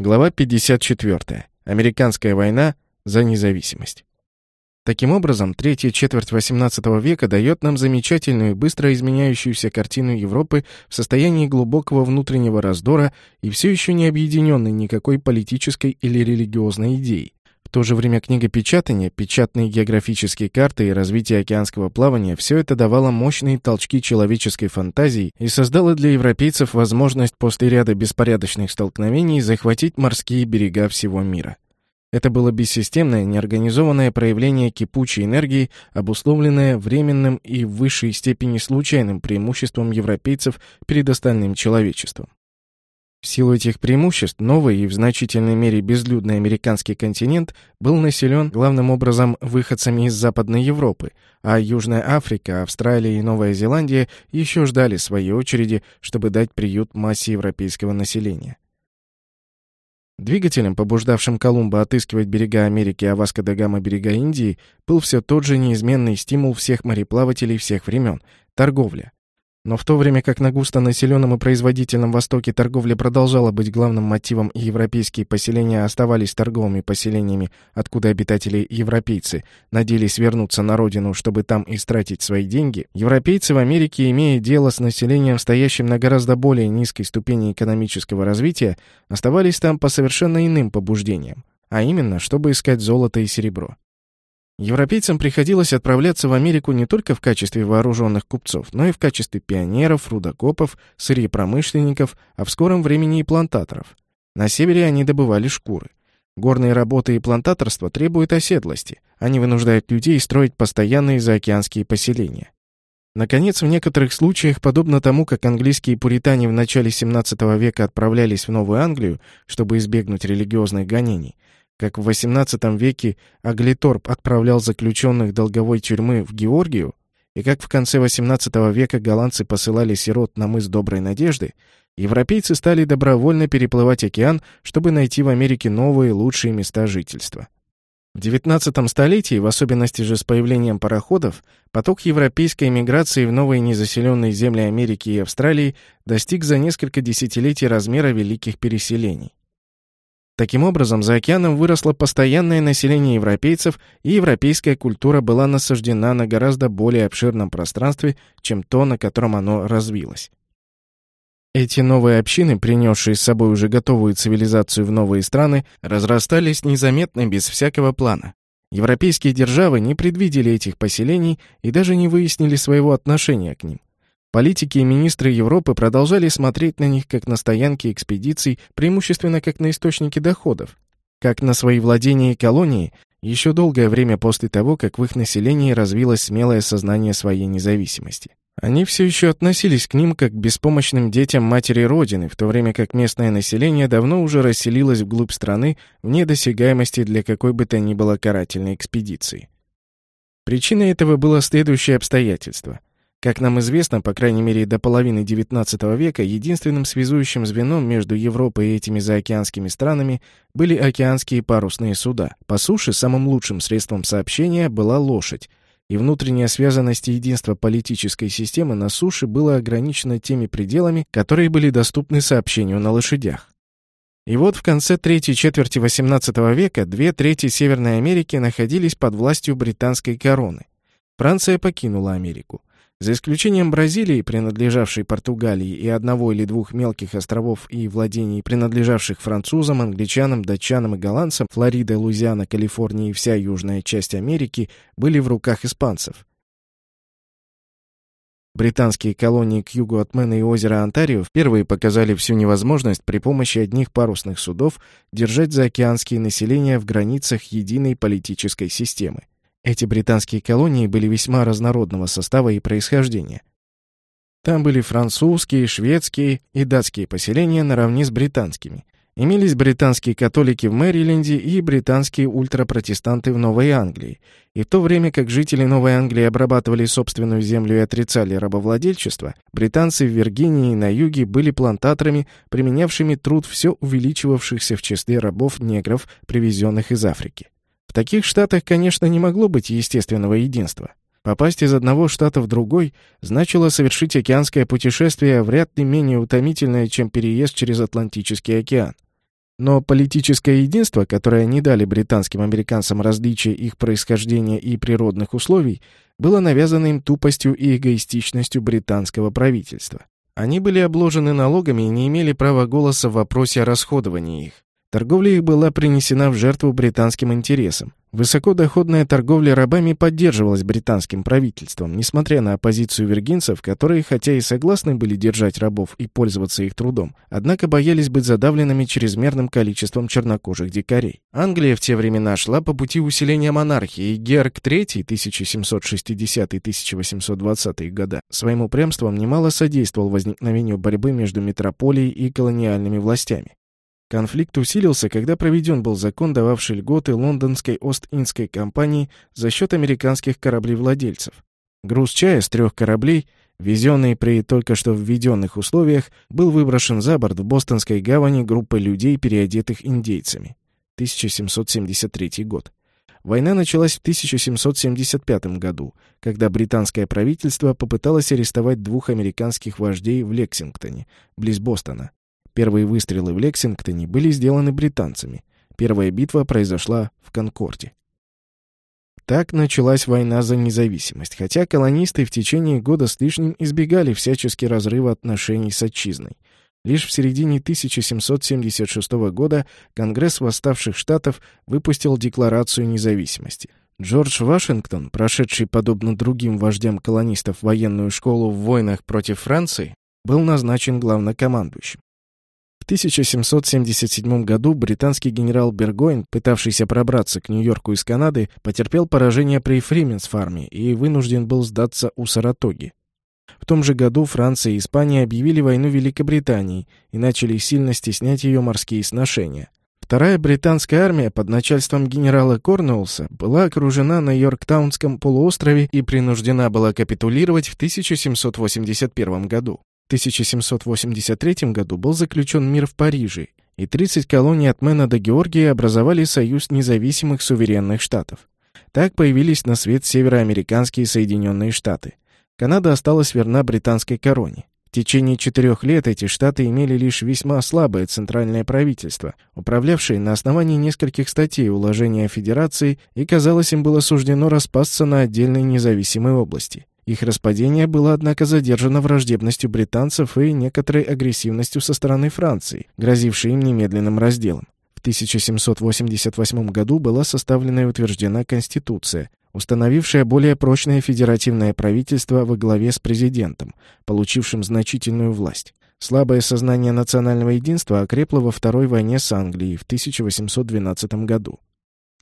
Глава 54. Американская война за независимость. Таким образом, третья четверть XVIII века дает нам замечательную быстро изменяющуюся картину Европы в состоянии глубокого внутреннего раздора и все еще не объединенной никакой политической или религиозной идеей. В то же время книгопечатание, печатные географические карты и развитие океанского плавания – все это давало мощные толчки человеческой фантазии и создало для европейцев возможность после ряда беспорядочных столкновений захватить морские берега всего мира. Это было бессистемное, неорганизованное проявление кипучей энергии, обусловленное временным и в высшей степени случайным преимуществом европейцев перед остальным человечеством. В силу этих преимуществ новый и в значительной мере безлюдный американский континент был населен главным образом выходцами из Западной Европы, а Южная Африка, Австралия и Новая Зеландия еще ждали своей очереди, чтобы дать приют массе европейского населения. Двигателем, побуждавшим Колумба отыскивать берега Америки, а Васко да Гама берега Индии, был все тот же неизменный стимул всех мореплавателей всех времен – торговля. Но в то время как на густонаселенном и производительном Востоке торговля продолжала быть главным мотивом и европейские поселения оставались торговыми поселениями, откуда обитатели европейцы надеялись вернуться на родину, чтобы там истратить свои деньги, европейцы в Америке, имея дело с населением, стоящим на гораздо более низкой ступени экономического развития, оставались там по совершенно иным побуждениям, а именно, чтобы искать золото и серебро. Европейцам приходилось отправляться в Америку не только в качестве вооруженных купцов, но и в качестве пионеров, рудокопов, сырьепромышленников, а в скором времени и плантаторов. На севере они добывали шкуры. Горные работы и плантаторство требуют оседлости. Они вынуждают людей строить постоянные заокеанские поселения. Наконец, в некоторых случаях, подобно тому, как английские пуритане в начале XVII века отправлялись в Новую Англию, чтобы избегнуть религиозных гонений, как в XVIII веке Аглиторп отправлял заключенных долговой тюрьмы в Георгию, и как в конце XVIII века голландцы посылали сирот на мыс Доброй Надежды, европейцы стали добровольно переплывать океан, чтобы найти в Америке новые лучшие места жительства. В XIX столетии, в особенности же с появлением пароходов, поток европейской эмиграции в новые незаселенные земли Америки и Австралии достиг за несколько десятилетий размера великих переселений. Таким образом, за океаном выросло постоянное население европейцев, и европейская культура была насаждена на гораздо более обширном пространстве, чем то, на котором оно развилось. Эти новые общины, принесшие с собой уже готовую цивилизацию в новые страны, разрастались незаметно без всякого плана. Европейские державы не предвидели этих поселений и даже не выяснили своего отношения к ним. Политики и министры Европы продолжали смотреть на них как на стоянки экспедиций, преимущественно как на источники доходов, как на свои владения и колонии, еще долгое время после того, как в их населении развилось смелое сознание своей независимости. Они все еще относились к ним как к беспомощным детям матери Родины, в то время как местное население давно уже расселилось вглубь страны вне досягаемости для какой бы то ни было карательной экспедиции. Причиной этого было следующее обстоятельство – как нам известно, по крайней мере до половины XIX века, единственным связующим звеном между Европой и этими заокеанскими странами были океанские парусные суда. По суше самым лучшим средством сообщения была лошадь, и внутренняя связанность и единство политической системы на суше было ограничено теми пределами, которые были доступны сообщению на лошадях. И вот в конце третьей четверти XVIII века две трети Северной Америки находились под властью британской короны. Франция покинула Америку. За исключением Бразилии, принадлежавшей Португалии, и одного или двух мелких островов и владений, принадлежавших французам, англичанам, датчанам и голландцам, Флорида, Луизиана, Калифорния и вся южная часть Америки были в руках испанцев. Британские колонии к югу от Мэна и озера Онтарио впервые показали всю невозможность при помощи одних парусных судов держать заокеанские населения в границах единой политической системы. Эти британские колонии были весьма разнородного состава и происхождения. Там были французские, шведские и датские поселения наравне с британскими. Имелись британские католики в Мэриленде и британские ультрапротестанты в Новой Англии. И в то время как жители Новой Англии обрабатывали собственную землю и отрицали рабовладельчество, британцы в Виргинии и на юге были плантаторами, применявшими труд все увеличивавшихся в числе рабов-негров, привезенных из Африки. В таких штатах, конечно, не могло быть естественного единства. Попасть из одного штата в другой значило совершить океанское путешествие, вряд ли менее утомительное, чем переезд через Атлантический океан. Но политическое единство, которое не дали британским американцам различия их происхождения и природных условий, было навязано им тупостью и эгоистичностью британского правительства. Они были обложены налогами и не имели права голоса в вопросе о расходовании их. Торговля их была принесена в жертву британским интересам. Высокодоходная торговля рабами поддерживалась британским правительством, несмотря на оппозицию виргинцев, которые, хотя и согласны были держать рабов и пользоваться их трудом, однако боялись быть задавленными чрезмерным количеством чернокожих дикарей. Англия в те времена шла по пути усиления монархии, и Георг III 1760-1820 года своим упрямством немало содействовал возникновению борьбы между метрополией и колониальными властями. Конфликт усилился, когда проведен был закон, дававший льготы лондонской Ост-Индской компании за счет американских кораблевладельцев. Груз чая с трех кораблей, везенный при только что введенных условиях, был выброшен за борт в Бостонской гавани группой людей, переодетых индейцами. 1773 год. Война началась в 1775 году, когда британское правительство попыталось арестовать двух американских вождей в Лексингтоне, близ Бостона. Первые выстрелы в Лексингтоне были сделаны британцами. Первая битва произошла в Конкорде. Так началась война за независимость, хотя колонисты в течение года с лишним избегали всячески разрыва отношений с отчизной. Лишь в середине 1776 года Конгресс восставших штатов выпустил Декларацию независимости. Джордж Вашингтон, прошедший, подобно другим вождям колонистов, военную школу в войнах против Франции, был назначен главнокомандующим. 1777 году британский генерал Бергойн, пытавшийся пробраться к Нью-Йорку из Канады, потерпел поражение при Фрименс-фарме и вынужден был сдаться у Саратоги. В том же году Франция и Испания объявили войну Великобритании и начали сильно стеснять ее морские сношения. Вторая британская армия под начальством генерала Корнуолса была окружена на Йорктаунском полуострове и принуждена была капитулировать в 1781 году. 1783 году был заключен мир в Париже, и 30 колоний от Мэна до Георгии образовали Союз независимых суверенных штатов. Так появились на свет североамериканские Соединенные Штаты. Канада осталась верна британской короне. В течение четырех лет эти штаты имели лишь весьма слабое центральное правительство, управлявшее на основании нескольких статей уложения о федерации, и, казалось, им было суждено распасться на отдельные независимые области. Их распадение было, однако, задержано враждебностью британцев и некоторой агрессивностью со стороны Франции, грозившей им немедленным разделом. В 1788 году была составлена и утверждена Конституция, установившая более прочное федеративное правительство во главе с президентом, получившим значительную власть. Слабое сознание национального единства окрепло во Второй войне с Англией в 1812 году.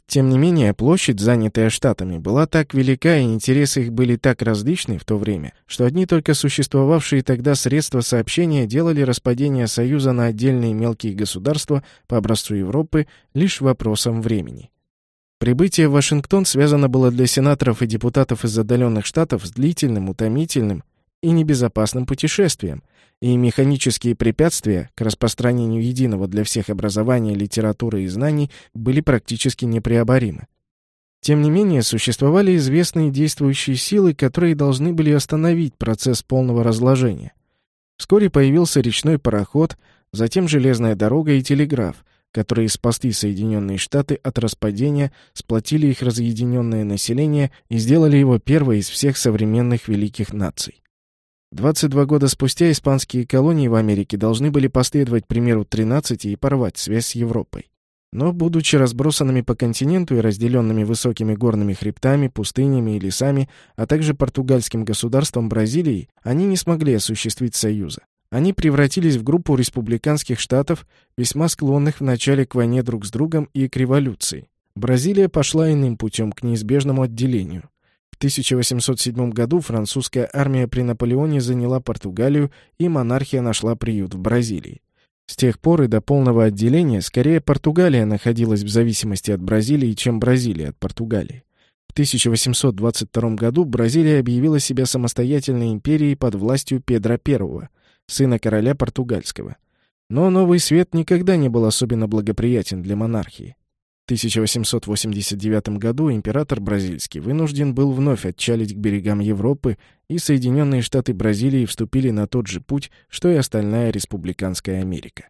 Тем не менее, площадь, занятая штатами, была так велика и интересы их были так различны в то время, что одни только существовавшие тогда средства сообщения делали распадение Союза на отдельные мелкие государства по образцу Европы лишь вопросом времени. Прибытие в Вашингтон связано было для сенаторов и депутатов из отдаленных штатов с длительным, утомительным и небезопасным путешествием, и механические препятствия к распространению единого для всех образования, литературы и знаний были практически непреоборимы. Тем не менее, существовали известные действующие силы, которые должны были остановить процесс полного разложения. Вскоре появился речной пароход, затем железная дорога и телеграф, которые спасли Соединенные Штаты от распадения, сплотили их разъединенное население и сделали его первой из всех современных великих наций. 22 года спустя испанские колонии в Америке должны были последовать примеру 13 и порвать связь с Европой. Но, будучи разбросанными по континенту и разделенными высокими горными хребтами, пустынями и лесами, а также португальским государством Бразилии, они не смогли осуществить союза. Они превратились в группу республиканских штатов, весьма склонных вначале к войне друг с другом и к революции. Бразилия пошла иным путем к неизбежному отделению. В 1807 году французская армия при Наполеоне заняла Португалию, и монархия нашла приют в Бразилии. С тех пор и до полного отделения скорее Португалия находилась в зависимости от Бразилии, чем Бразилия от Португалии. В 1822 году Бразилия объявила себя самостоятельной империей под властью Педра I, сына короля португальского. Но Новый Свет никогда не был особенно благоприятен для монархии. 1889 году император бразильский вынужден был вновь отчалить к берегам Европы, и Соединенные Штаты Бразилии вступили на тот же путь, что и остальная республиканская Америка.